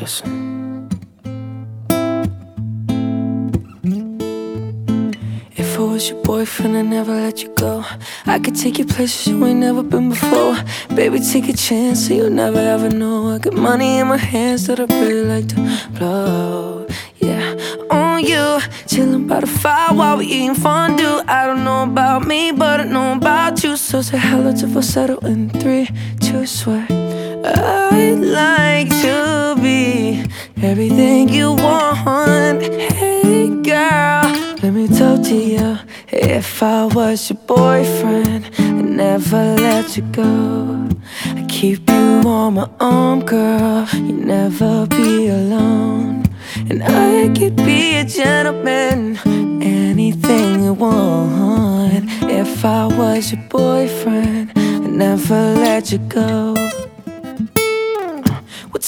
Listen. If I was your boyfriend, I'd never let you go. I could take you places you ain't never been before. Baby, take a chance, so you'll never ever know. I got money in my hands that I really like to blow. Yeah, on you, chilling by the fire while we eating fondue. I don't know about me, but I know about you. So say hello to falsetto in three, two, swear. I'd like to be everything you want. Hey, girl, let me talk to you. If I was your boyfriend, I'd never let you go. I'd keep you on my arm, girl. You'd never be alone. And I could be a gentleman, anything you want. If I was your boyfriend, I'd never let you go.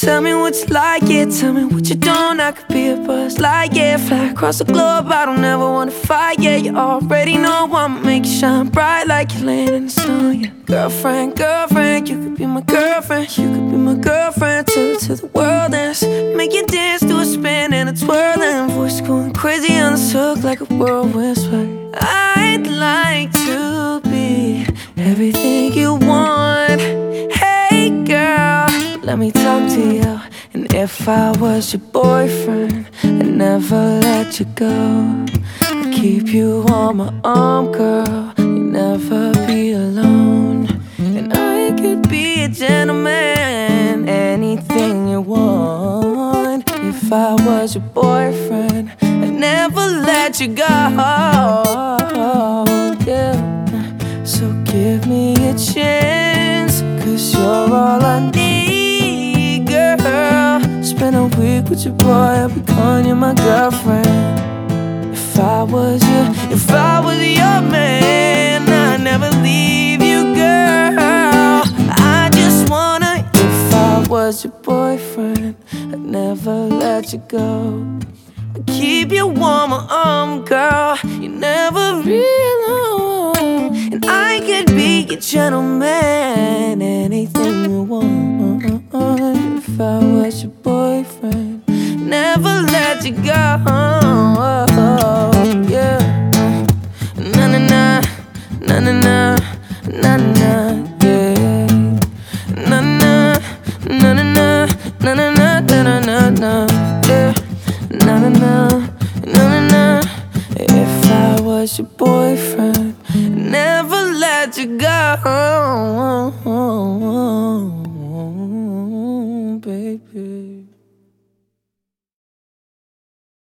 Tell me what you like, yeah. Tell me what you don't. I could be a Buzz Lightyear. Fly across the globe, I don't ever wanna fight, yeah. You already know I'ma make you shine bright like you're laying in the snow, yeah. Girlfriend, girlfriend, you could be my girlfriend. You could be my girlfriend till to the world ends. Make you dance to a spin and a twirl, and voice going crazy on the hook like a whirlwind. I'd like to be everything you Let me talk to you. And if I was your boyfriend, I'd never let you go. I'd keep you on my arm, girl. You'd never be alone. And I could be a gentleman, anything you want. If I was your boyfriend, I'd never let you go. Yeah. So give me a chance, cause you're all I need, Week with your boy, I'll be calling you my girlfriend. If I was you, if I was your man, I'd never leave you, girl. I just wanna, if I was your boyfriend, I'd never let you go. I'd keep you warm, my arm, girl. You never be alone. And I could be your gentleman, anything you want. If I was your never let you go. Yeah. Na na na, na na na, na na, yeah. Na na, na na na, na na na, na na na, yeah. Na na na, na na na. If I was your boyfriend, never let you go.